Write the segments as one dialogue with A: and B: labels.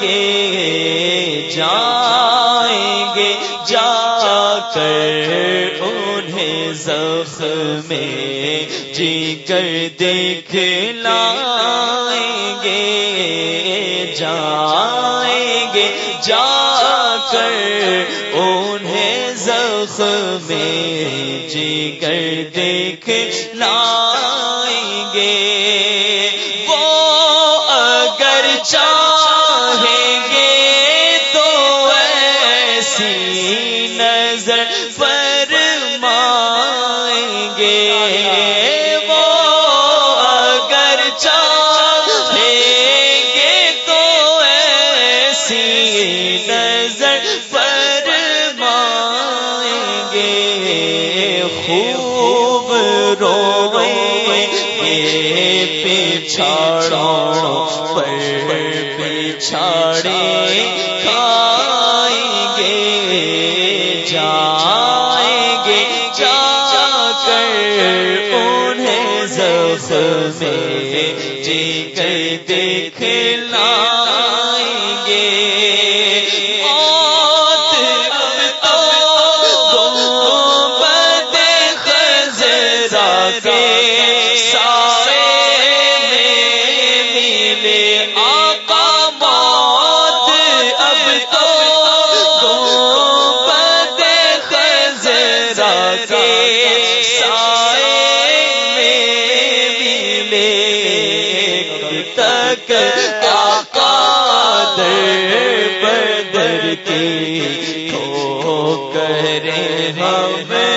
A: جی گے جائیں گے، جا کر انہیں زخم میں جی کر دیکھ لائیں گے، جائیں گے، جا کر انہیں زخم میں جی کر دیکھ لائیں گے۔ فرمائیں گے۔ وہ اگر چاہیں گے تو ایسی نظر فرمائیں گے۔ خوب روئیں گے پچھاڑوں پر پچھاڑے کھائیں میں جی ہو کرے ہمیں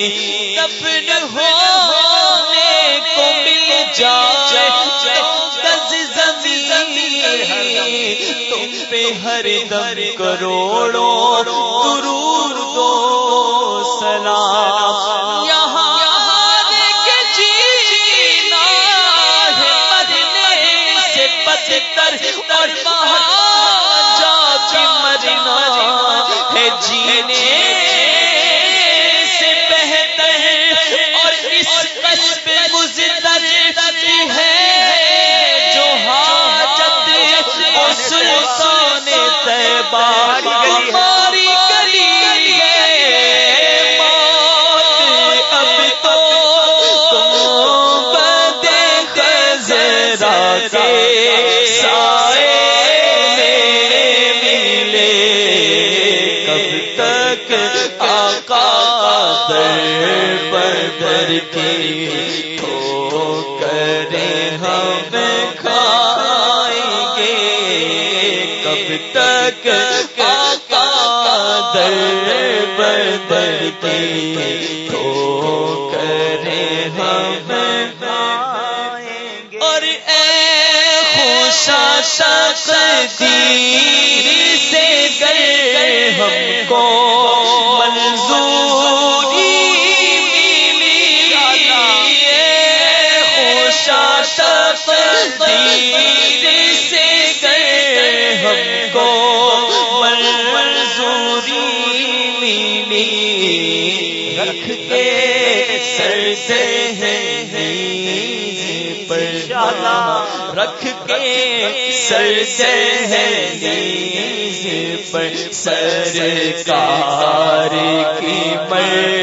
A: دفن ہونے کو مل جائے تم پہ ہر دم کروڑوں درود دو سلام۔ یہاں کے جینا ہے مرنے سے بدتر اور وہاں جا کے مرنا ہے۔ جینے بدر کی تو کرے ہم کھائیں گے۔ کب تک آقا در بدر کی تو کرے ہم اور اے خوشا تقدیر سے گئے ہم کو پر رکھ کے سر سے ہے پر سرکار کی مر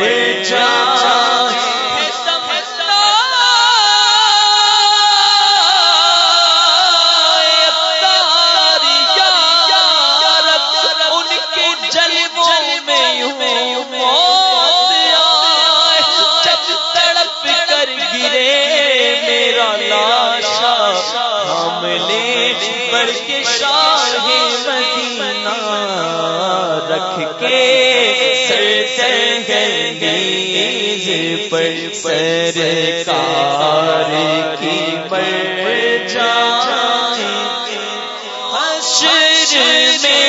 A: بڑھ کے شاہ مدینہ رکھ کے سر گنگیز پر سرکار کی مر جائیں حشر میں